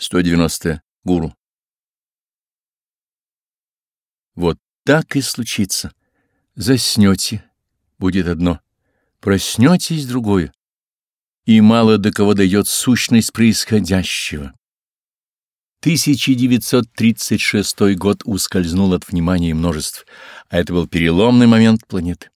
190. Гуру. Вот так и случится. Заснете — будет одно. Проснетесь — другое. И мало до кого дает сущность происходящего. 1936 год ускользнул от внимания множеств, а это был переломный момент планеты.